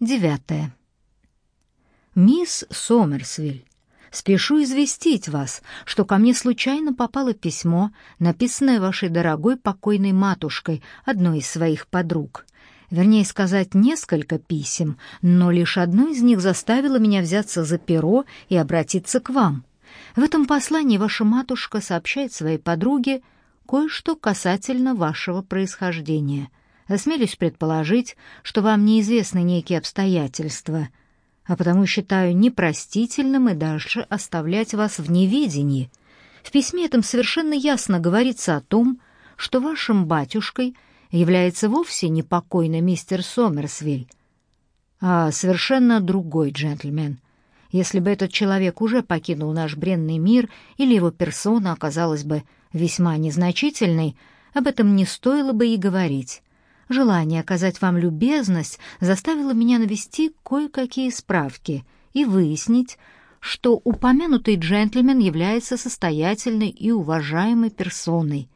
Девятое. Мисс Сомерсвиль, спешу известить вас, что ко мне случайно попало письмо, написанное вашей дорогой покойной матушкой, одной из своих подруг. Вернее сказать, несколько писем, но лишь одно из них заставило меня взяться за перо и обратиться к вам. В этом послании ваша матушка сообщает своей подруге кое-что касательно вашего происхождения. Осмелюсь предположить, что вам неизвестны некие обстоятельства, а потому считаю непростительным и дальше оставлять вас в неведении. В письме этом совершенно ясно говорится о том, что вашим батюшкой является вовсе не покойный мистер Сомерсвиль, а совершенно другой джентльмен. Если бы этот человек уже покинул наш бренный мир или его персона оказалась бы весьма незначительной, об этом не стоило бы и говорить. Желание оказать вам любезность заставило меня навести кое-какие справки и выяснить, что упомянутый джентльмен является состоятельной и уважаемой персоной,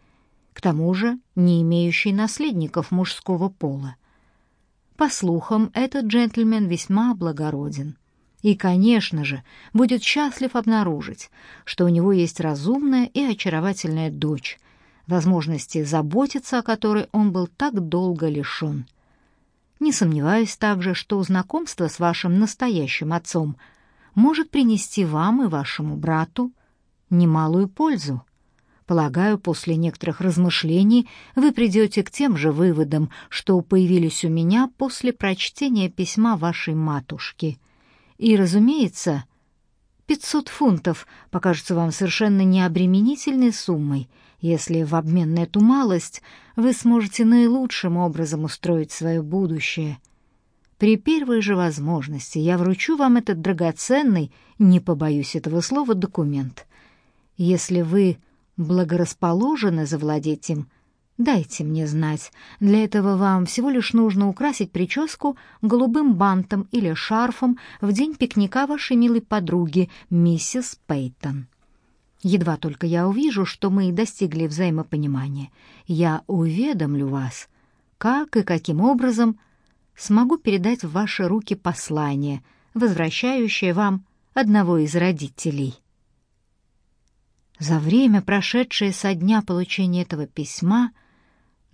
к тому же не имеющей наследников мужского пола. По слухам, этот джентльмен весьма благороден и, конечно же, будет счастлив обнаружить, что у него есть разумная и очаровательная дочь, возможности заботиться о которой он был так долго лишен. Не сомневаюсь также, что знакомство с вашим настоящим отцом может принести вам и вашему брату немалую пользу. Полагаю, после некоторых размышлений вы придете к тем же выводам, что появились у меня после прочтения письма вашей матушки — и, разумеется, 500 фунтов покажутся вам совершенно необременительной суммой, если в обмен на эту малость вы сможете наилучшим образом устроить свое будущее. При первой же возможности я вручу вам этот драгоценный, не побоюсь этого слова, документ. Если вы благорасположены завладеть им — Дайте мне знать. Для этого вам всего лишь нужно украсить прическу голубым бантом или шарфом в день пикника вашей милой подруги, миссис Пейтон. Едва только я увижу, что мы достигли взаимопонимания, я уведомлю вас, как и каким образом смогу передать в ваши руки послание, возвращающее вам одного из родителей. За время, прошедшее со дня получения этого письма,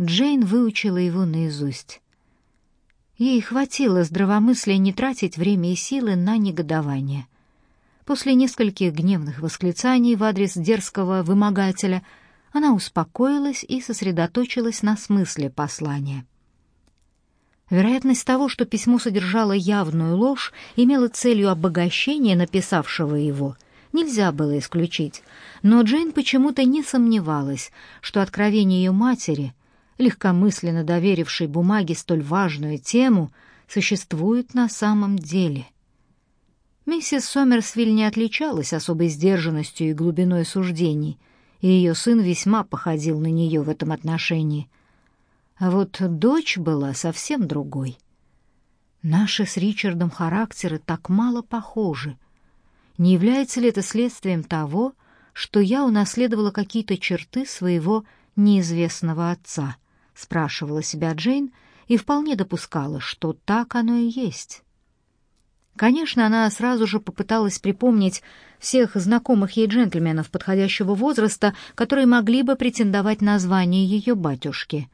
Джейн выучила его наизусть. Ей хватило здравомыслия не тратить время и силы на негодование. После нескольких гневных восклицаний в адрес дерзкого вымогателя она успокоилась и сосредоточилась на смысле послания. Вероятность того, что письмо содержало явную ложь, имела целью обогащения написавшего его, нельзя было исключить, но Джейн почему-то не сомневалась, что откровение ее матери легкомысленно доверивший бумаге столь важную тему, существует на самом деле. Миссис Сомерсвиль не отличалась особой сдержанностью и глубиной суждений, и ее сын весьма походил на нее в этом отношении. А вот дочь была совсем другой. Наши с Ричардом характеры так мало похожи. Не является ли это следствием того, что я унаследовала какие-то черты своего неизвестного отца — спрашивала себя Джейн и вполне допускала, что так оно и есть. Конечно, она сразу же попыталась припомнить всех знакомых ей джентльменов подходящего возраста, которые могли бы претендовать на звание ее батюшки.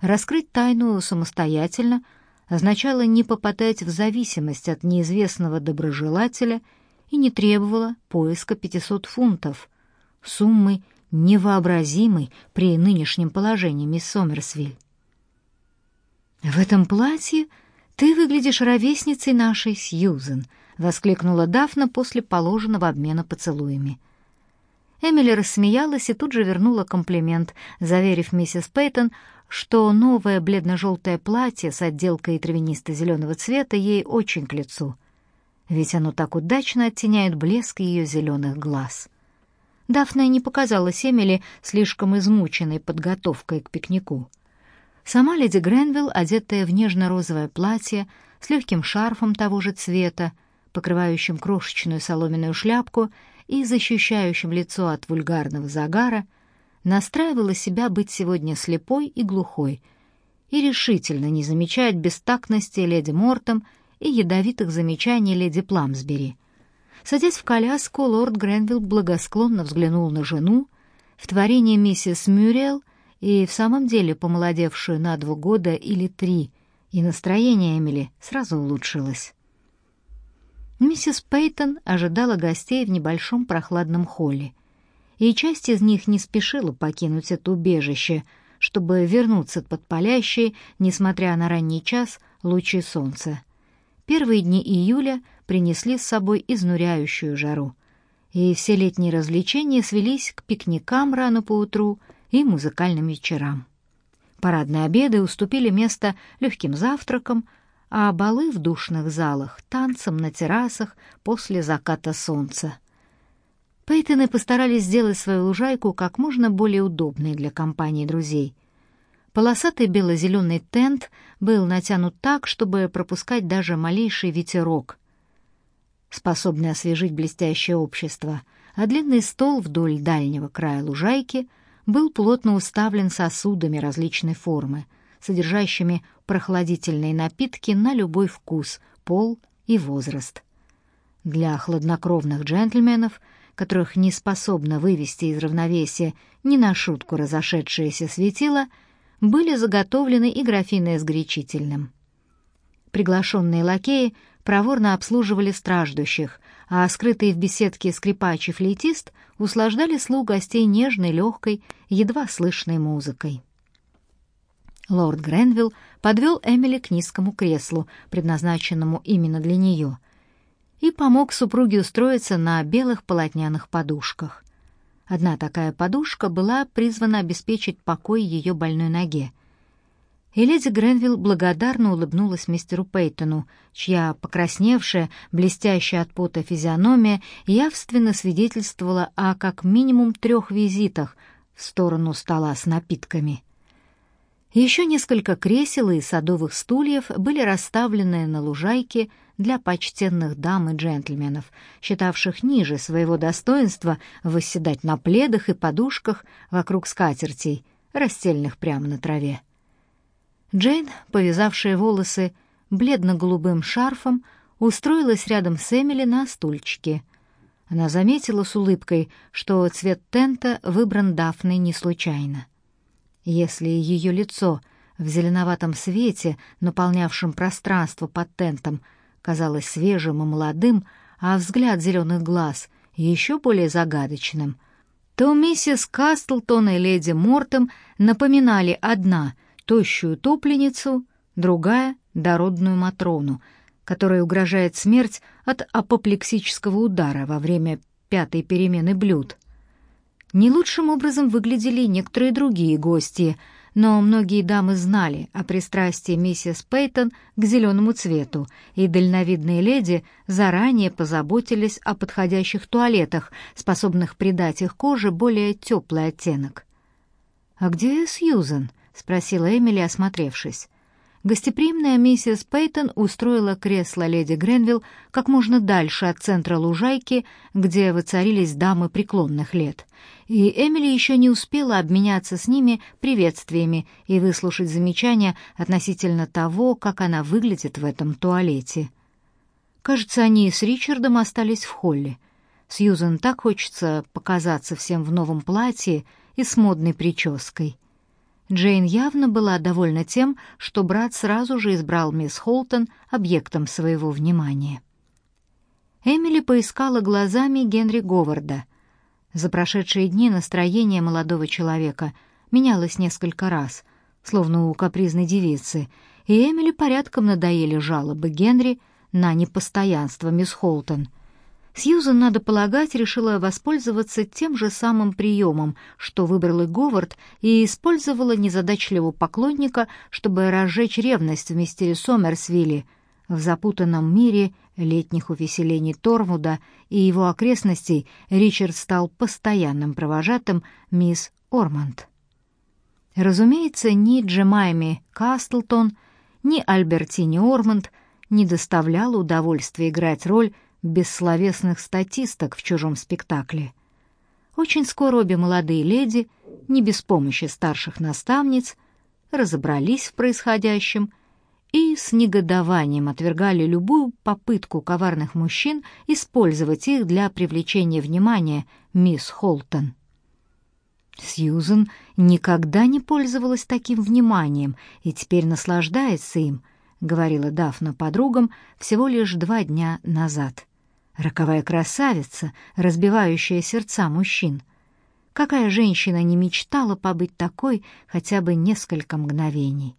Раскрыть тайну самостоятельно означало не попадать в зависимость от неизвестного доброжелателя и не требовало поиска 500 фунтов, суммы невообразимый при нынешнем положении, мисс Сомерсвиль. «В этом платье ты выглядишь ровесницей нашей Сьюзен», — воскликнула Дафна после положенного обмена поцелуями. Эмили рассмеялась и тут же вернула комплимент, заверив миссис Пейтон, что новое бледно-желтое платье с отделкой травянисто-зеленого цвета ей очень к лицу, ведь оно так удачно оттеняет блеск ее зеленых глаз. Дафна не показалась Эмили слишком измученной подготовкой к пикнику. Сама леди Гренвилл, одетая в нежно-розовое платье с легким шарфом того же цвета, покрывающим крошечную соломенную шляпку и защищающим лицо от вульгарного загара, настраивала себя быть сегодня слепой и глухой и решительно не замечать бестактности леди Мортом и ядовитых замечаний леди Пламсбери. Садясь в коляску, лорд Гренвилл благосклонно взглянул на жену, в творение миссис Мюрриел и в самом деле помолодевшую на два года или три, и настроение Эмили сразу улучшилось. Миссис Пейтон ожидала гостей в небольшом прохладном холле, и часть из них не спешила покинуть это убежище, чтобы вернуться под палящие, несмотря на ранний час, лучи солнца. Первые дни июля принесли с собой изнуряющую жару, и все летние развлечения свелись к пикникам рано поутру и музыкальным вечерам. Парадные обеды уступили место легким завтракам, а балы в душных залах — танцам на террасах после заката солнца. Пейтоны постарались сделать свою лужайку как можно более удобной для компании друзей. Полосатый бело-зеленый тент был натянут так, чтобы пропускать даже малейший ветерок, способный освежить блестящее общество, а длинный стол вдоль дальнего края лужайки был плотно уставлен сосудами различной формы — содержащими прохладительные напитки на любой вкус, пол и возраст. Для хладнокровных джентльменов, которых не способно вывести из равновесия ни на шутку разошедшееся светило, были заготовлены и графины с горячительным. Приглашенные лакеи проворно обслуживали страждущих, а скрытые в беседке скрипач и флейтист услаждали слуг гостей нежной, легкой, едва слышной музыкой. Лорд Гренвилл подвел Эмили к низкому креслу, предназначенному именно для нее, и помог супруге устроиться на белых полотняных подушках. Одна такая подушка была призвана обеспечить покой ее больной ноге. И леди Гренвилл благодарно улыбнулась мистеру Пейтону, чья покрасневшая, блестящая от пота физиономия явственно свидетельствовала о как минимум трех визитах в сторону стола с напитками — еще несколько кресел и садовых стульев были расставлены на лужайке для почтенных дам и джентльменов, считавших ниже своего достоинства восседать на пледах и подушках вокруг скатертей, расстеленных прямо на траве. Джейн, повязавшая волосы бледно-голубым шарфом, устроилась рядом с Эмили на стульчике. Она заметила с улыбкой, что цвет тента выбран Дафной не случайно. Если ее лицо в зеленоватом свете, наполнявшем пространство под тентом, казалось свежим и молодым, а взгляд зеленых глаз еще более загадочным, то миссис Кастлтон и леди Мортем напоминали одна — тощую топленицу, другая — дородную Матрону, которой угрожает смерть от апоплексического удара во время пятой перемены блюд — не лучшим образом выглядели некоторые другие гости, но многие дамы знали о пристрастии миссис Пейтон к зеленому цвету, и дальновидные леди заранее позаботились о подходящих туалетах, способных придать их коже более теплый оттенок. «А где Сьюзен?» — спросила Эмили, осмотревшись. Гостеприимная миссис Пейтон устроила кресло леди Гренвилл как можно дальше от центра лужайки, где воцарились дамы преклонных лет. И Эмили еще не успела обменяться с ними приветствиями и выслушать замечания относительно того, как она выглядит в этом туалете. Кажется, они с Ричардом остались в холле. Сьюзен так хочется показаться всем в новом платье и с модной прической. Джейн явно была довольна тем, что брат сразу же избрал мисс Холтон объектом своего внимания. Эмили поискала глазами Генри Говарда. За прошедшие дни настроение молодого человека менялось несколько раз, словно у капризной девицы, и Эмили порядком надоели жалобы Генри на непостоянство мисс Холтон — Сьюзан, надо полагать, решила воспользоваться тем же самым приемом, что выбрал и Говард, и использовала незадачливого поклонника, чтобы разжечь ревность в мистере Сомерсвилле, в запутанном мире летних увеселений Торвуда и его окрестностей Ричард стал постоянным провожатым мисс Орманд. Разумеется, ни Джемайми Кастлтон, ни Альбертини Орманд не доставляло удовольствия играть роль бессловесных статисток в чужом спектакле. Очень скоро обе молодые леди, не без помощи старших наставниц, разобрались в происходящем и с негодованием отвергали любую попытку коварных мужчин использовать их для привлечения внимания мисс Холтон. Сьюзен никогда не пользовалась таким вниманием и теперь наслаждается им, говорила Дафна подругам всего лишь два дня назад. Роковая красавица, разбивающая сердца мужчин. Какая женщина не мечтала побыть такой хотя бы несколько мгновений?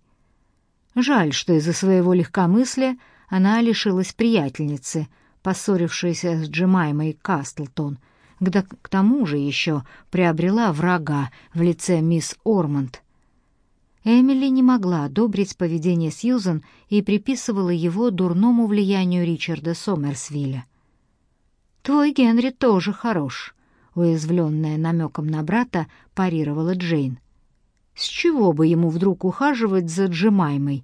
Жаль, что из-за своего легкомыслия она лишилась приятельницы, поссорившейся с Джемаймой Кастлтон, когда к тому же еще приобрела врага в лице мисс Ормонд. Эмили не могла одобрить поведение Сьюзен и приписывала его дурному влиянию Ричарда Сомерсвилля. «Твой Генри тоже хорош», — уязвленная намеком на брата парировала Джейн. «С чего бы ему вдруг ухаживать за Джемаймой?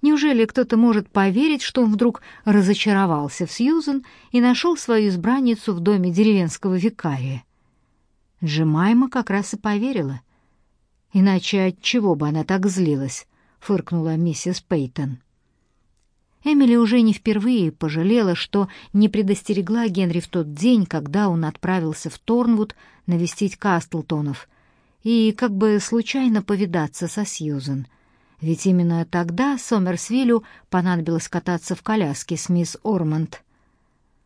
Неужели кто-то может поверить, что он вдруг разочаровался в Сьюзен и нашел свою избранницу в доме деревенского викария?» Джемайма как раз и поверила — Иначе от чего бы она так злилась? фыркнула миссис Пейтон. Эмили уже не впервые пожалела, что не предостерегла Генри в тот день, когда он отправился в Торнвуд навестить Кастлтонов и как бы случайно повидаться со Сьюзен. Ведь именно тогда Сомерсвиллю понадобилось кататься в коляске с мисс Ормонд.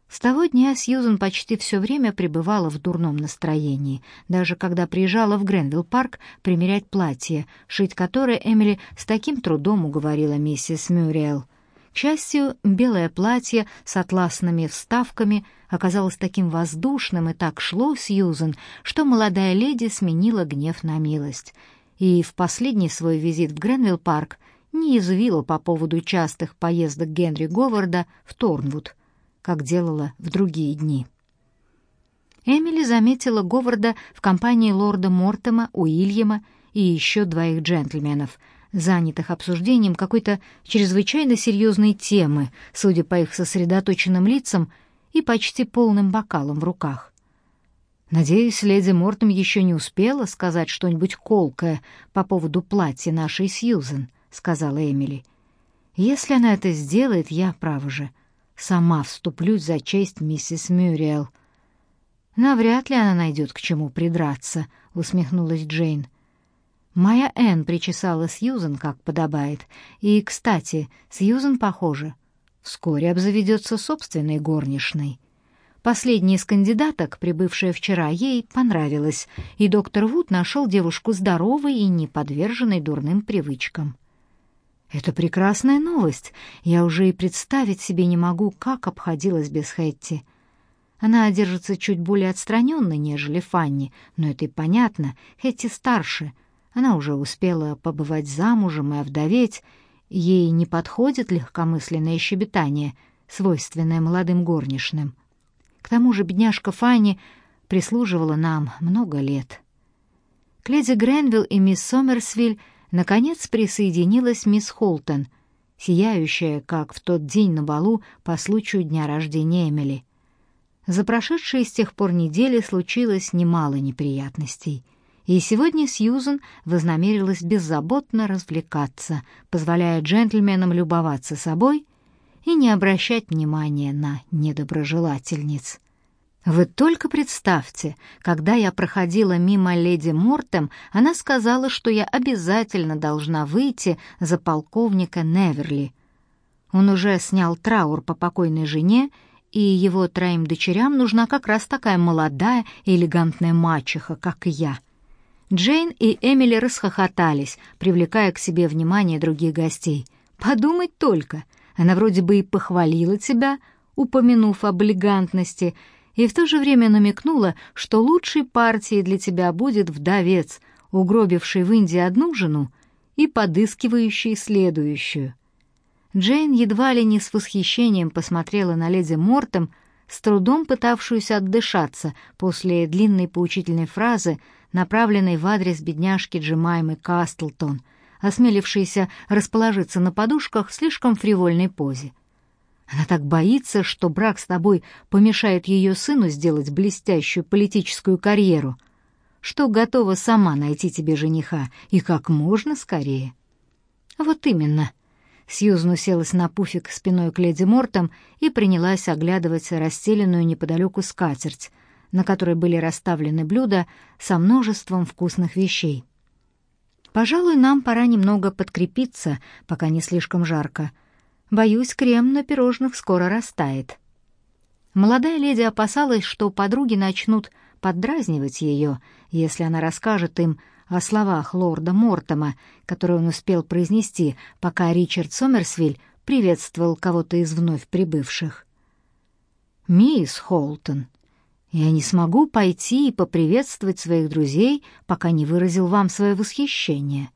С того дня Сьюзен почти все время пребывала в дурном настроении, даже когда приезжала в Гренвилл-парк примерять платье, шить которое Эмили с таким трудом уговорила миссис Мюрриэл. К счастью, белое платье с атласными вставками оказалось таким воздушным и так шло Сьюзен, что молодая леди сменила гнев на милость. И в последний свой визит в Гренвилл-парк не извила по поводу частых поездок Генри Говарда в Торнвуд — как делала в другие дни. Эмили заметила Говарда в компании лорда Мортема, Уильяма и еще двоих джентльменов, занятых обсуждением какой-то чрезвычайно серьезной темы, судя по их сосредоточенным лицам и почти полным бокалам в руках. Надеюсь, леди Мортем еще не успела сказать что-нибудь колкое по поводу платья нашей Сьюзен, сказала Эмили. Если она это сделает, я право же сама вступлюсь за честь миссис Мюрриел. Навряд ли она найдет к чему придраться, усмехнулась Джейн. Моя Энн причесала Сьюзен, как подобает. И, кстати, Сьюзен, похоже, вскоре обзаведется собственной горничной. Последняя из кандидаток, прибывшая вчера, ей понравилась, и доктор Вуд нашел девушку здоровой и не подверженной дурным привычкам. Это прекрасная новость. Я уже и представить себе не могу, как обходилась без Хэтти. Она держится чуть более отстраненно, нежели Фанни, но это и понятно. Хэтти старше. Она уже успела побывать замужем и овдоветь. Ей не подходит легкомысленное щебетание, свойственное молодым горничным. К тому же бедняжка Фанни прислуживала нам много лет. К леди Гренвилл и мисс Сомерсвиль Наконец присоединилась мисс Холтон, сияющая, как в тот день на балу по случаю дня рождения Эмили. За прошедшие с тех пор недели случилось немало неприятностей, и сегодня Сьюзен вознамерилась беззаботно развлекаться, позволяя джентльменам любоваться собой и не обращать внимания на недоброжелательниц. Вы только представьте, когда я проходила мимо леди Мортем, она сказала, что я обязательно должна выйти за полковника Неверли. Он уже снял траур по покойной жене, и его троим дочерям нужна как раз такая молодая элегантная мачеха, как и я. Джейн и Эмили расхохотались, привлекая к себе внимание других гостей. Подумать только, она вроде бы и похвалила тебя, упомянув об элегантности, и в то же время намекнула, что лучшей партией для тебя будет вдовец, угробивший в Индии одну жену и подыскивающий следующую. Джейн едва ли не с восхищением посмотрела на леди Мортем, с трудом пытавшуюся отдышаться после длинной поучительной фразы, направленной в адрес бедняжки Джемаймы Кастлтон, осмелившейся расположиться на подушках в слишком фривольной позе. Она так боится, что брак с тобой помешает ее сыну сделать блестящую политическую карьеру, что готова сама найти тебе жениха и как можно скорее. Вот именно. Сьюзен уселась на пуфик спиной к леди Мортом и принялась оглядывать расстеленную неподалеку скатерть, на которой были расставлены блюда со множеством вкусных вещей. «Пожалуй, нам пора немного подкрепиться, пока не слишком жарко. Боюсь, крем на пирожных скоро растает». Молодая леди опасалась, что подруги начнут поддразнивать ее, если она расскажет им о словах лорда Мортома, которые он успел произнести, пока Ричард Сомерсвиль приветствовал кого-то из вновь прибывших. «Мисс Холтон, я не смогу пойти и поприветствовать своих друзей, пока не выразил вам свое восхищение».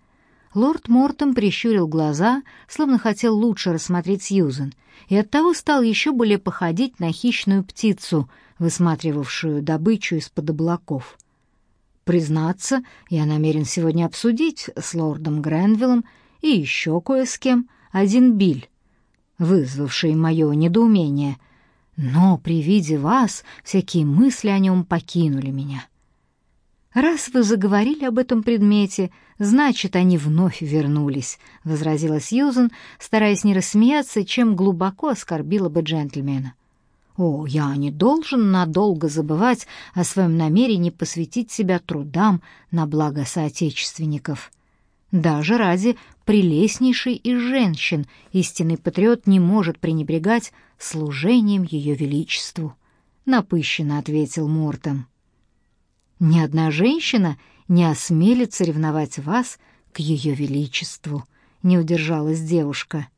Лорд Мортом прищурил глаза, словно хотел лучше рассмотреть Сьюзен, и оттого стал еще более походить на хищную птицу, высматривавшую добычу из-под облаков. Признаться, я намерен сегодня обсудить с лордом Гренвиллом и еще кое с кем один биль, вызвавший мое недоумение, но при виде вас всякие мысли о нем покинули меня. «Раз вы заговорили об этом предмете, значит, они вновь вернулись», — возразила Сьюзен, стараясь не рассмеяться, чем глубоко оскорбила бы джентльмена. «О, я не должен надолго забывать о своем намерении посвятить себя трудам на благо соотечественников. Даже ради прелестнейшей из женщин истинный патриот не может пренебрегать служением ее величеству», — напыщенно ответил Мортон. Ни одна женщина не осмелится ревновать вас к ее величеству, не удержалась девушка.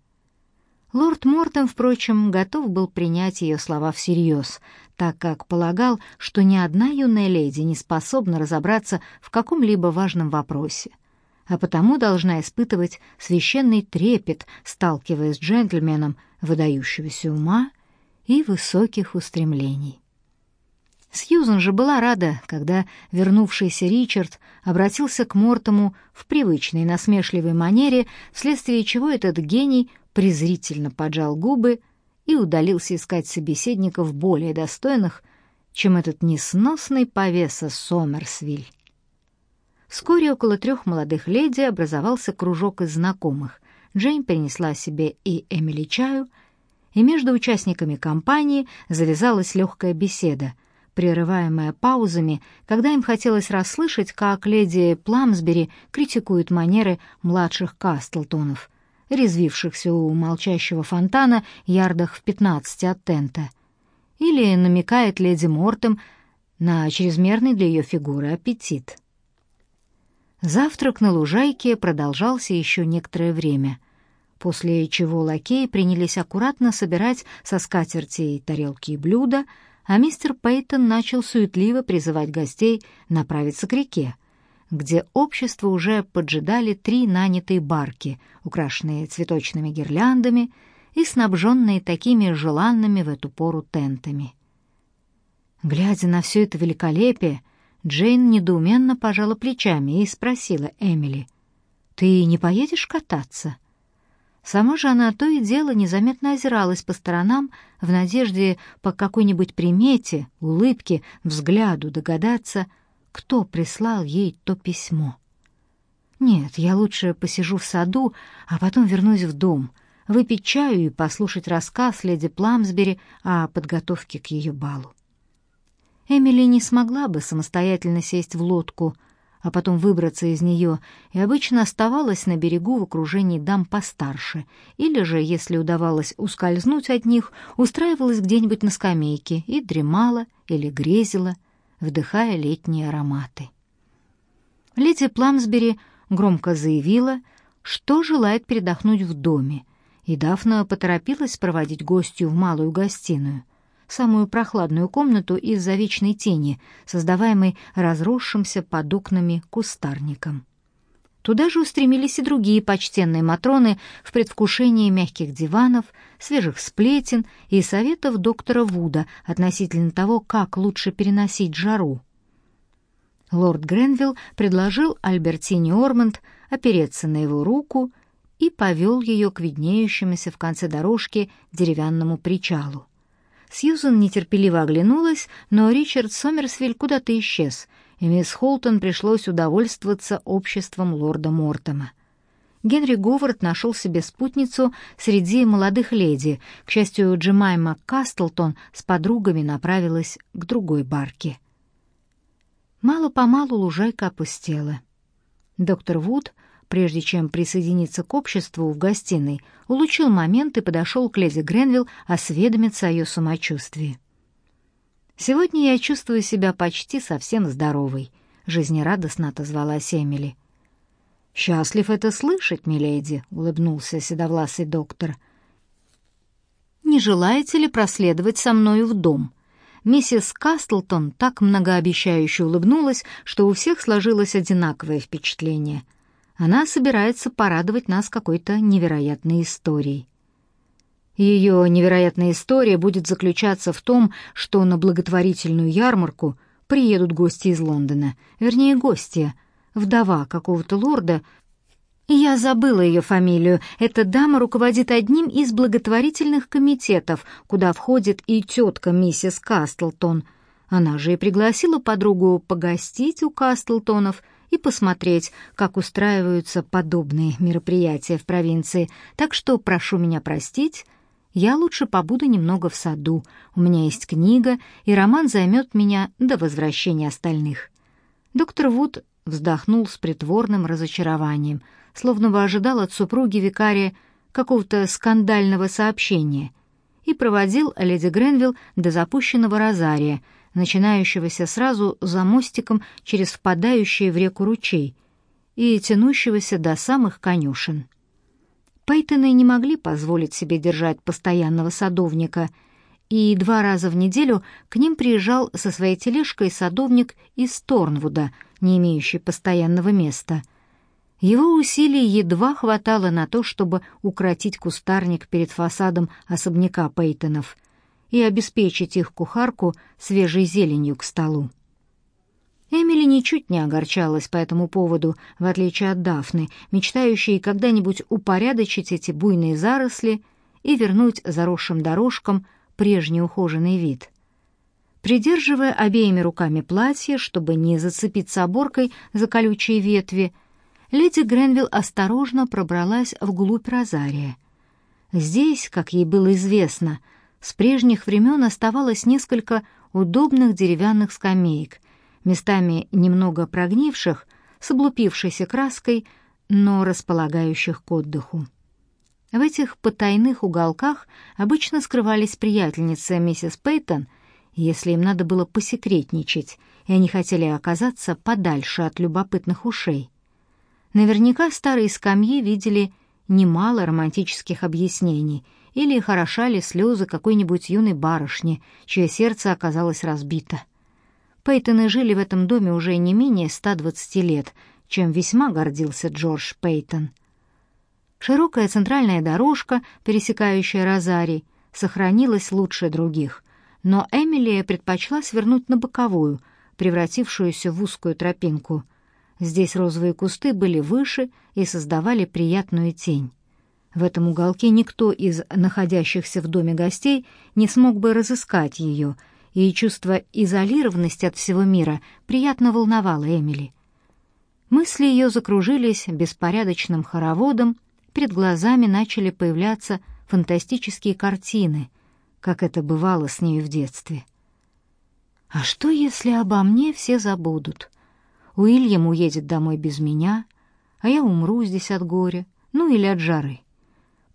Лорд Мортон, впрочем, готов был принять ее слова всерьез, так как полагал, что ни одна юная леди не способна разобраться в каком-либо важном вопросе, а потому должна испытывать священный трепет, сталкиваясь с джентльменом выдающегося ума и высоких устремлений. Сьюзен же была рада, когда вернувшийся Ричард обратился к Мортому в привычной насмешливой манере, вследствие чего этот гений презрительно поджал губы и удалился искать собеседников более достойных, чем этот несносный повеса Сомерсвиль. Вскоре около трех молодых леди образовался кружок из знакомых. Джейн принесла себе и Эмили чаю, и между участниками компании завязалась легкая беседа — прерываемая паузами, когда им хотелось расслышать, как леди Пламсбери критикует манеры младших Кастлтонов, резвившихся у молчащего фонтана ярдах в пятнадцати от тента, или намекает леди Мортем на чрезмерный для ее фигуры аппетит. Завтрак на лужайке продолжался еще некоторое время, после чего лакеи принялись аккуратно собирать со скатертей тарелки и блюда, а мистер Пейтон начал суетливо призывать гостей направиться к реке, где общество уже поджидали три нанятые барки, украшенные цветочными гирляндами и снабженные такими желанными в эту пору тентами. Глядя на все это великолепие, Джейн недоуменно пожала плечами и спросила Эмили, «Ты не поедешь кататься?» Сама же она то и дело незаметно озиралась по сторонам в надежде по какой-нибудь примете, улыбке, взгляду догадаться, кто прислал ей то письмо. Нет, я лучше посижу в саду, а потом вернусь в дом, выпить чаю и послушать рассказ леди Пламсбери о подготовке к ее балу. Эмили не смогла бы самостоятельно сесть в лодку — а потом выбраться из нее, и обычно оставалась на берегу в окружении дам постарше, или же, если удавалось ускользнуть от них, устраивалась где-нибудь на скамейке и дремала или грезила, вдыхая летние ароматы. Леди Пламсбери громко заявила, что желает передохнуть в доме, и Дафна поторопилась проводить гостью в малую гостиную самую прохладную комнату из-за вечной тени, создаваемой разросшимся под окнами кустарником. Туда же устремились и другие почтенные матроны в предвкушении мягких диванов, свежих сплетен и советов доктора Вуда относительно того, как лучше переносить жару. Лорд Гренвилл предложил Альбертине Ормонд опереться на его руку и повел ее к виднеющемуся в конце дорожки деревянному причалу. Сьюзен нетерпеливо оглянулась, но Ричард Сомерсвиль куда-то исчез, и мисс Холтон пришлось удовольствоваться обществом лорда Мортома. Генри Говард нашел себе спутницу среди молодых леди. К счастью, Джемайма Кастлтон с подругами направилась к другой барке. Мало-помалу лужайка опустела. Доктор Вуд, прежде чем присоединиться к обществу в гостиной, улучил момент и подошел к леди Гренвилл осведомиться о ее самочувствии. «Сегодня я чувствую себя почти совсем здоровой», — жизнерадостно отозвалась Эмили. «Счастлив это слышать, миледи», — улыбнулся седовласый доктор. «Не желаете ли проследовать со мною в дом?» Миссис Кастлтон так многообещающе улыбнулась, что у всех сложилось одинаковое впечатление. Она собирается порадовать нас какой-то невероятной историей. Ее невероятная история будет заключаться в том, что на благотворительную ярмарку приедут гости из Лондона, вернее, гостья — вдова какого-то лорда. Я забыла ее фамилию. Эта дама руководит одним из благотворительных комитетов, куда входит и тетка миссис Кастлтон. Она же и пригласила подругу погостить у Кастлтонов и посмотреть, как устраиваются подобные мероприятия в провинции. Так что прошу меня простить, я лучше побуду немного в саду. У меня есть книга, и роман займет меня до возвращения остальных. Доктор Вуд вздохнул с притворным разочарованием, словно бы ожидал от супруги викария какого-то скандального сообщения, и проводил леди Гренвилл до запущенного розария, начинающегося сразу за мостиком через впадающий в реку ручей и тянущегося до самых конюшен. Пейтоны не могли позволить себе держать постоянного садовника, и два раза в неделю к ним приезжал со своей тележкой садовник из Торнвуда — не имеющий постоянного места. Его усилий едва хватало на то, чтобы укротить кустарник перед фасадом особняка Пейтонов и обеспечить их кухарку свежей зеленью к столу. Эмили ничуть не огорчалась по этому поводу, в отличие от Дафны, мечтающей когда-нибудь упорядочить эти буйные заросли и вернуть заросшим дорожкам прежний ухоженный вид. Придерживая обеими руками платье, чтобы не зацепиться оборкой за колючие ветви, леди Гренвилл осторожно пробралась вглубь розария. Здесь, как ей было известно, с прежних времен оставалось несколько удобных деревянных скамеек, местами немного прогнивших, с облупившейся краской, но располагающих к отдыху. В этих потайных уголках обычно скрывались приятельницы миссис Пейтон — если им надо было посекретничать, и они хотели оказаться подальше от любопытных ушей. Наверняка старые скамьи видели немало романтических объяснений или хороша ли слезы какой-нибудь юной барышни, чье сердце оказалось разбито. Пейтоны жили в этом доме уже не менее 120 лет, чем весьма гордился Джордж Пейтон. Широкая центральная дорожка, пересекающая Розарий, сохранилась лучше других — но Эмилия предпочла свернуть на боковую, превратившуюся в узкую тропинку. Здесь розовые кусты были выше и создавали приятную тень. В этом уголке никто из находящихся в доме гостей не смог бы разыскать ее, и чувство изолированности от всего мира приятно волновало Эмили. Мысли ее закружились беспорядочным хороводом, перед глазами начали появляться фантастические картины — как это бывало с ней в детстве. А что, если обо мне все забудут? Уильям уедет домой без меня, а я умру здесь от горя, ну или от жары.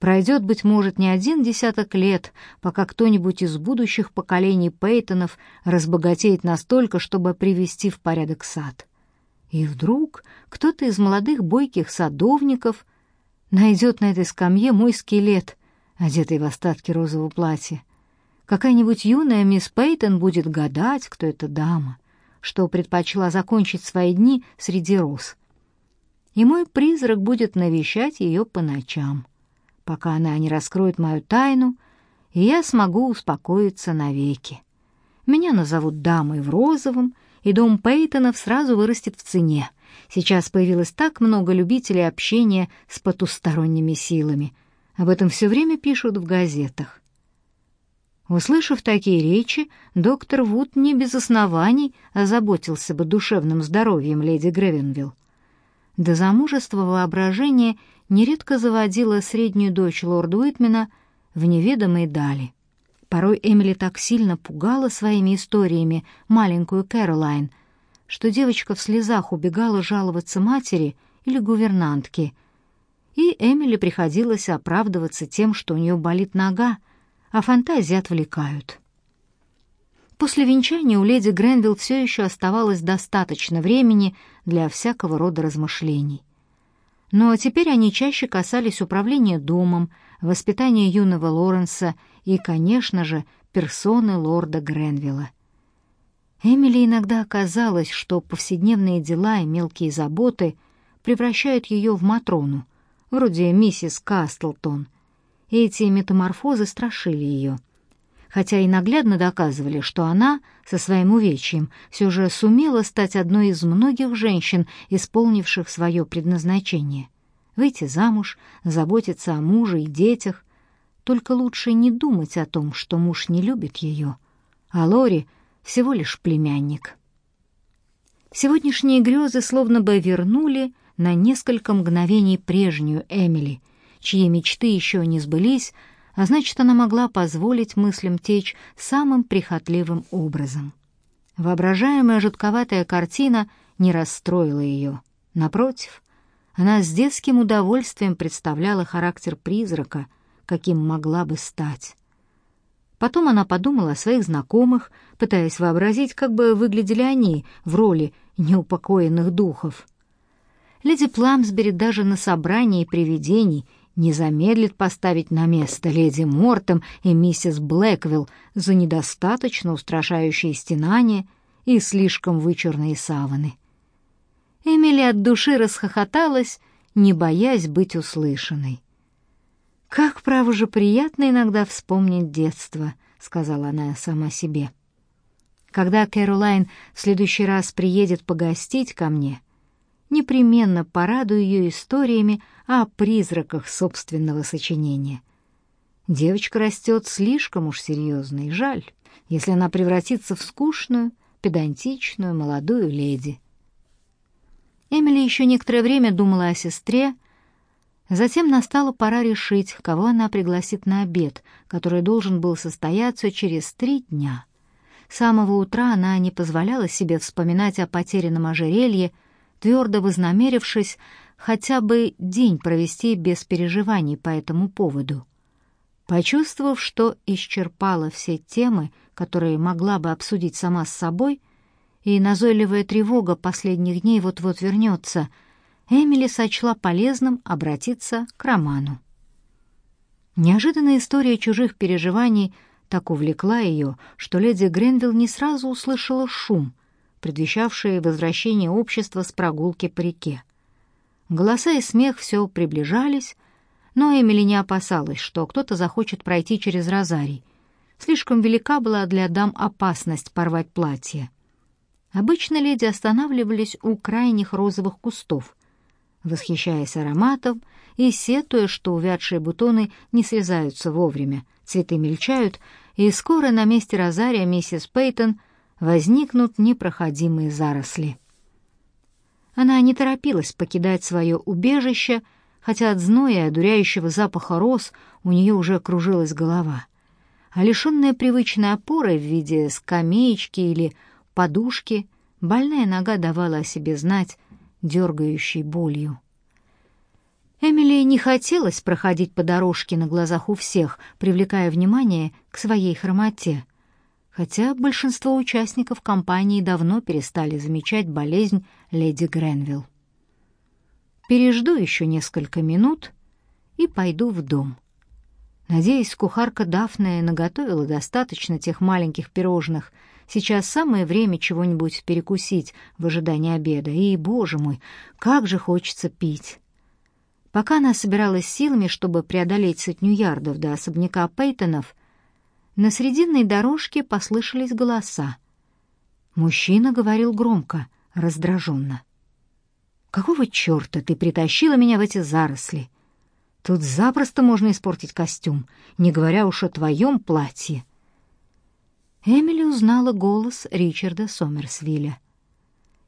Пройдет, быть может, не один десяток лет, пока кто-нибудь из будущих поколений Пейтонов разбогатеет настолько, чтобы привести в порядок сад. И вдруг кто-то из молодых бойких садовников найдет на этой скамье мой скелет, одетый в остатки розового платья, Какая-нибудь юная мисс Пейтон будет гадать, кто эта дама, что предпочла закончить свои дни среди роз. И мой призрак будет навещать ее по ночам, пока она не раскроет мою тайну, и я смогу успокоиться навеки. Меня назовут дамой в розовом, и дом Пейтонов сразу вырастет в цене. Сейчас появилось так много любителей общения с потусторонними силами. Об этом все время пишут в газетах. Услышав такие речи, доктор Вуд не без оснований озаботился бы душевным здоровьем леди Гревенвилл. До замужества воображение нередко заводила среднюю дочь лорда Уитмена в неведомые дали. Порой Эмили так сильно пугала своими историями маленькую Кэролайн, что девочка в слезах убегала жаловаться матери или гувернантке, и Эмили приходилось оправдываться тем, что у нее болит нога, а фантазии отвлекают. После венчания у леди Гренвилл все еще оставалось достаточно времени для всякого рода размышлений. Но теперь они чаще касались управления домом, воспитания юного Лоренса и, конечно же, персоны лорда Гренвилла. Эмили иногда казалось, что повседневные дела и мелкие заботы превращают ее в Матрону, вроде миссис Кастлтон. И эти метаморфозы страшили ее. Хотя и наглядно доказывали, что она со своим увечьем все же сумела стать одной из многих женщин, исполнивших свое предназначение. Выйти замуж, заботиться о муже и детях, только лучше не думать о том, что муж не любит ее, а Лори всего лишь племянник. Сегодняшние грезы словно бы вернули на несколько мгновений прежнюю Эмили, чьи мечты еще не сбылись, а значит, она могла позволить мыслям течь самым прихотливым образом. Воображаемая жутковатая картина не расстроила ее. Напротив, она с детским удовольствием представляла характер призрака, каким могла бы стать. Потом она подумала о своих знакомых, пытаясь вообразить, как бы выглядели они в роли неупокоенных духов. Леди Пламсбери даже на собрании привидений не замедлит поставить на место леди Мортем и миссис Блэквилл за недостаточно устрашающие стенания и слишком вычурные саваны. Эмили от души расхохоталась, не боясь быть услышанной. «Как, право же, приятно иногда вспомнить детство», — сказала она сама себе. «Когда Кэролайн в следующий раз приедет погостить ко мне, непременно порадую ее историями о призраках собственного сочинения. Девочка растет слишком уж серьезной, жаль, если она превратится в скучную, педантичную молодую леди». Эмили еще некоторое время думала о сестре, Затем настала пора решить, кого она пригласит на обед, который должен был состояться через три дня. С самого утра она не позволяла себе вспоминать о потерянном ожерелье, твердо вознамерившись хотя бы день провести без переживаний по этому поводу. Почувствовав, что исчерпала все темы, которые могла бы обсудить сама с собой, и назойливая тревога последних дней вот-вот вернется — Эмили сочла полезным обратиться к роману. Неожиданная история чужих переживаний так увлекла ее, что леди Гренвилл не сразу услышала шум, предвещавший возвращение общества с прогулки по реке. Голоса и смех все приближались, но Эмили не опасалась, что кто-то захочет пройти через розарий. Слишком велика была для дам опасность порвать платье. Обычно леди останавливались у крайних розовых кустов, восхищаясь ароматом и сетуя, что увядшие бутоны не срезаются вовремя, цветы мельчают, и скоро на месте розария миссис Пейтон возникнут непроходимые заросли. Она не торопилась покидать свое убежище, хотя от зноя и одуряющего запаха роз у нее уже кружилась голова. А лишенная привычной опоры в виде скамеечки или подушки, больная нога давала о себе знать, дергающей болью. Эмили не хотелось проходить по дорожке на глазах у всех, привлекая внимание к своей хромоте, хотя большинство участников компании давно перестали замечать болезнь леди Гренвилл. Пережду еще несколько минут и пойду в дом. Надеюсь, кухарка Дафная наготовила достаточно тех маленьких пирожных — Сейчас самое время чего-нибудь перекусить в ожидании обеда. И, боже мой, как же хочется пить. Пока она собиралась силами, чтобы преодолеть сотню ярдов до особняка Пейтонов, на срединной дорожке послышались голоса. Мужчина говорил громко, раздраженно. «Какого черта ты притащила меня в эти заросли? Тут запросто можно испортить костюм, не говоря уж о твоем платье». Эмили узнала голос Ричарда Сомерсвилля.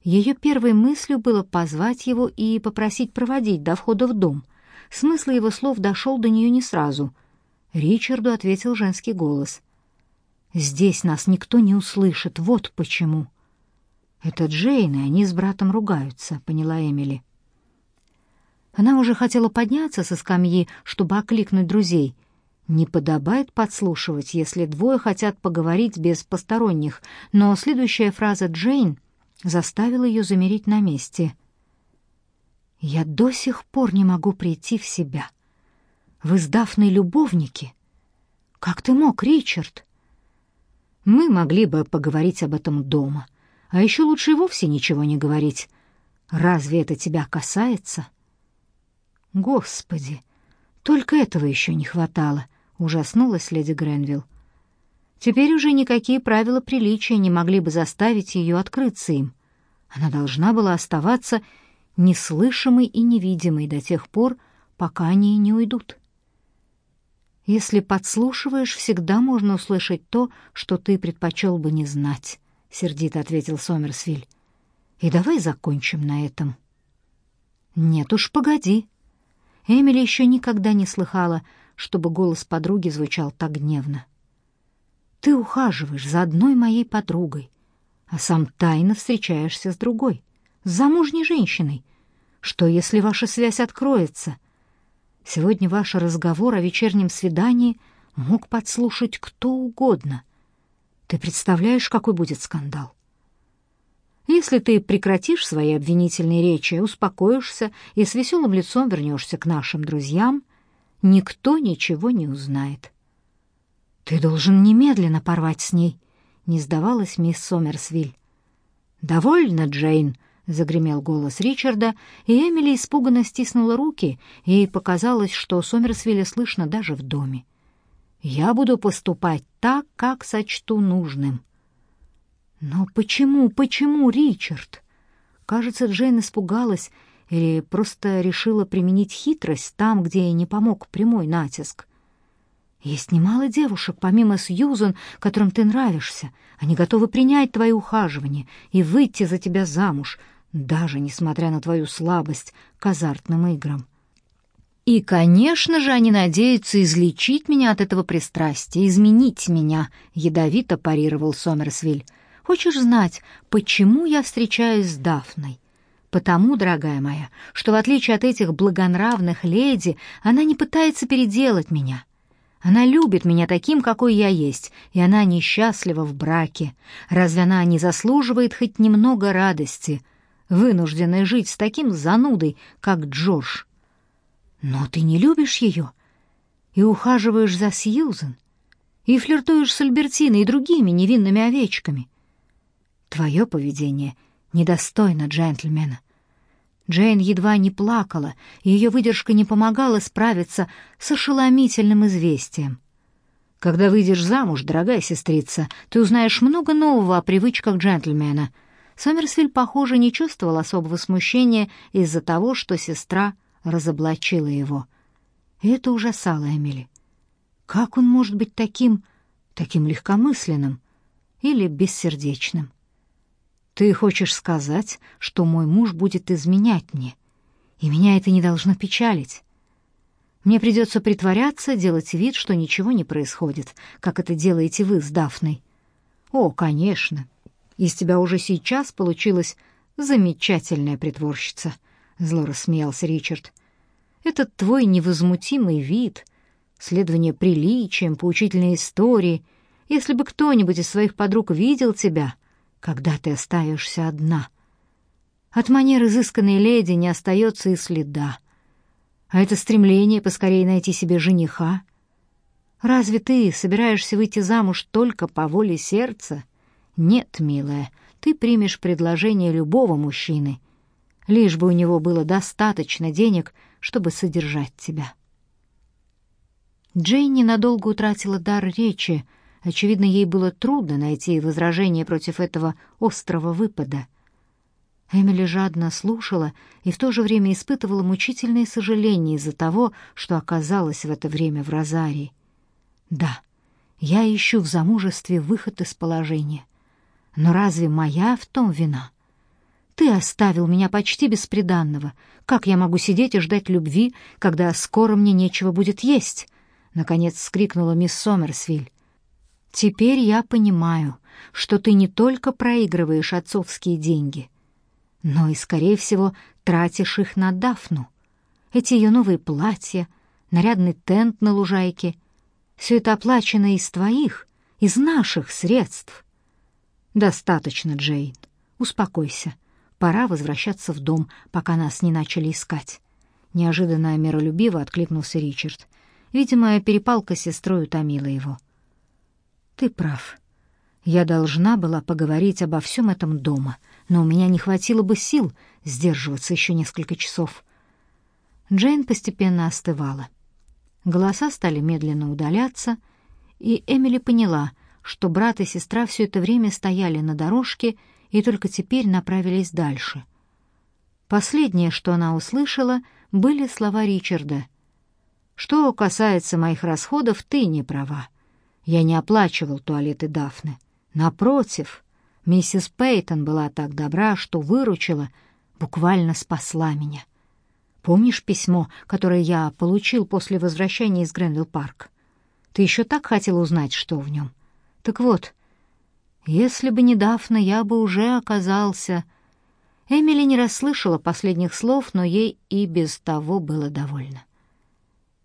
Ее первой мыслью было позвать его и попросить проводить до входа в дом, смысл его слов дошел до нее не сразу. Ричарду ответил женский голос. «Здесь нас никто не услышит, вот почему». «Это Джейн, и они с братом ругаются», — поняла Эмили. Она уже хотела подняться со скамьи, чтобы окликнуть друзей. Не подобает подслушивать, если двое хотят поговорить без посторонних, но следующая фраза Джейн заставила ее замереть на месте. «Я до сих пор не могу прийти в себя. Вы с Дафной любовники? Как ты мог, Ричард?» «Мы могли бы поговорить об этом дома», а еще лучше вовсе ничего не говорить. Разве это тебя касается? Господи, только этого еще не хватало, ужаснулась леди Гренвилл. Теперь уже никакие правила приличия не могли бы заставить ее открыться им. Она должна была оставаться неслышимой и невидимой до тех пор, пока они не уйдут. Если подслушиваешь, всегда можно услышать то, что ты предпочел бы не знать. — сердито ответил Сомерсвиль. «И давай закончим на этом». «Нет уж, погоди». Эмили еще никогда не слыхала, чтобы голос подруги звучал так гневно. «Ты ухаживаешь за одной моей подругой, а сам тайно встречаешься с другой, с замужней женщиной. Что, если ваша связь откроется? Сегодня ваш разговор о вечернем свидании мог подслушать кто угодно. Ты представляешь, какой будет скандал? Если ты прекратишь свои обвинительные речи, успокоишься и с веселым лицом вернешься к нашим друзьям, никто ничего не узнает. Ты должен немедленно порвать с ней, не сдавалась мисс Сомерсвиль. Довольно, Джейн, загремел голос Ричарда, и Эмили испуганно стиснула руки, и ей показалось, что Сомерсвилля слышно даже в доме. Я буду поступать так, как сочту нужным. Но почему, почему, Ричард? Кажется, Джейн испугалась или просто решила применить хитрость там, где ей не помог прямой натиск. Есть немало девушек, помимо Сьюзан, которым ты нравишься. Они готовы принять твои ухаживания и выйти за тебя замуж, даже несмотря на твою слабость к азартным играм. И, конечно же, они надеются излечить меня от этого пристрастия, изменить меня, ядовито парировал Сомерсвиль. Хочешь знать, почему я встречаюсь с Дафной? Потому, дорогая моя, что в отличие от этих благонравных леди, она не пытается переделать меня. Она любит меня таким, какой я есть, и она несчастлива в браке. Разве она не заслуживает хоть немного радости, вынужденная жить с таким занудой, как Джордж? Но ты не любишь ее и ухаживаешь за Сьюзен, и флиртуешь с Альбертиной и другими невинными овечками. Твое поведение недостойно джентльмена. Джейн едва не плакала, и ее выдержка не помогала справиться с ошеломительным известием. Когда выйдешь замуж, дорогая сестрица, ты узнаешь много нового о привычках джентльмена. Сомерсвиль, похоже, не чувствовал особого смущения из-за того, что сестра — разоблачила его. И это ужасало Эмили. Как он может быть таким, таким легкомысленным или бессердечным? Ты хочешь сказать, что мой муж будет изменять мне, и меня это не должно печалить? Мне придется притворяться, делать вид, что ничего не происходит, как это делаете вы с Дафной. О, конечно. Из тебя уже сейчас получилась замечательная притворщица, зло рассмеялся Ричард. Этот твой невозмутимый вид, следование приличиям, поучительные истории. Если бы кто-нибудь из своих подруг видел тебя, когда ты остаешься одна. От манер изысканной леди не остается и следа. А это стремление поскорее найти себе жениха. Разве ты собираешься выйти замуж только по воле сердца? Нет, милая, ты примешь предложение любого мужчины, лишь бы у него было достаточно денег — чтобы содержать тебя. Джейн надолго утратила дар речи. Очевидно, ей было трудно найти возражение против этого острого выпада. Эмили жадно слушала и в то же время испытывала мучительное сожаление из-за того, что оказалась в это время в Розарии. Да, я ищу в замужестве выход из положения. Но разве моя в том вина? Ты оставил меня почти бесприданного. Как я могу сидеть и ждать любви, когда скоро мне нечего будет есть?» Наконец вскрикнула мисс Сомерсвиль. «Теперь я понимаю, что ты не только проигрываешь отцовские деньги, но и, скорее всего, тратишь их на Дафну. Эти ее новые платья, нарядный тент на лужайке — все это оплачено из твоих, из наших средств». «Достаточно, Джейн. Успокойся. Пора возвращаться в дом, пока нас не начали искать. Неожиданно миролюбиво откликнулся Ричард. Видимо, перепалка с сестрой утомила его. Ты прав. Я должна была поговорить обо всем этом дома, но у меня не хватило бы сил сдерживаться еще несколько часов. Джейн постепенно остывала. Голоса стали медленно удаляться, и Эмили поняла, что брат и сестра все это время стояли на дорожке и только теперь направились дальше. Последнее, что она услышала, были слова Ричарда. «Что касается моих расходов, ты не права. Я не оплачивал туалеты Дафны. Напротив, миссис Пейтон была так добра, что выручила, буквально спасла меня. Помнишь письмо, которое я получил после возвращения из Гренвилл-парк? Ты еще так хотел узнать, что в нем. Так вот, если бы не Дафна, я бы уже оказался... Эмили не расслышала последних слов, но ей и без того было довольно.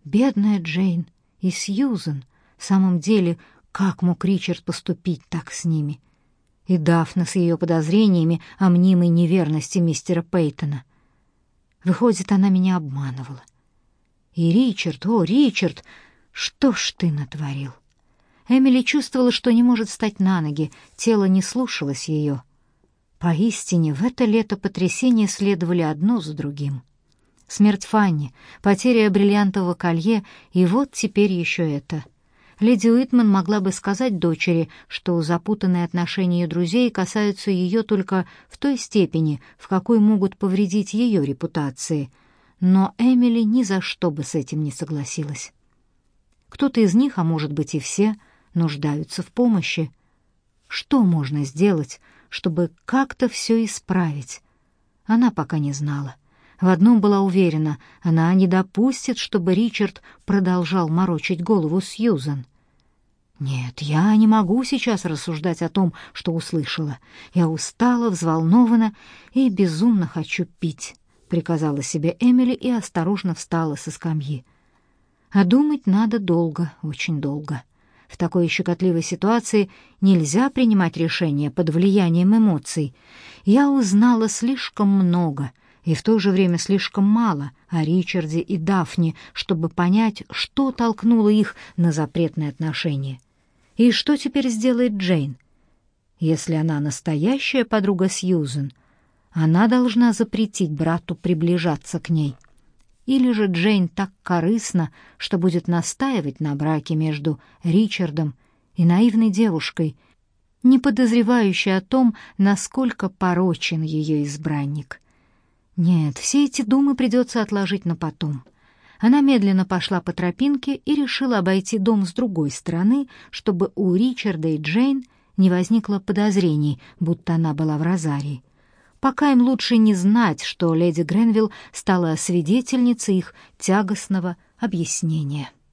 Бедная Джейн и Сьюзен. В самом деле, как мог Ричард поступить так с ними? И Дафна с ее подозрениями о мнимой неверности мистера Пейтона. Выходит, она меня обманывала. И Ричард, о, Ричард, что ж ты натворил? Эмили чувствовала, что не может встать на ноги, тело не слушалось ее. Поистине, в это лето потрясения следовали одно за другим. Смерть Фанни, потеря бриллиантового колье, и вот теперь еще это. Леди Уитман могла бы сказать дочери, что запутанные отношения друзей касаются ее только в той степени, в какой могут повредить ее репутации. Но Эмили ни за что бы с этим не согласилась. Кто-то из них, а может быть и все — нуждаются в помощи. Что можно сделать, чтобы как-то все исправить? Она пока не знала. В одном была уверена, она не допустит, чтобы Ричард продолжал морочить голову Сьюзан. Нет, я не могу сейчас рассуждать о том, что услышала. Я устала, взволнована и безумно хочу пить, приказала себе Эмили и осторожно встала со скамьи. А думать надо долго, очень долго. В такой щекотливой ситуации нельзя принимать решения под влиянием эмоций. Я узнала слишком много и в то же время слишком мало о Ричарде и Дафне, чтобы понять, что толкнуло их на запретные отношения. И что теперь сделает Джейн? Если она настоящая подруга Сьюзен, она должна запретить брату приближаться к ней. Или же Джейн так корыстна, что будет настаивать на браке между Ричардом и наивной девушкой, не подозревающей о том, насколько порочен ее избранник. Нет, все эти думы придется отложить на потом. Она медленно пошла по тропинке и решила обойти дом с другой стороны, чтобы у Ричарда и Джейн не возникло подозрений, будто она была в розарии пока им лучше не знать, что леди Гренвилл стала свидетельницей их тягостного объяснения.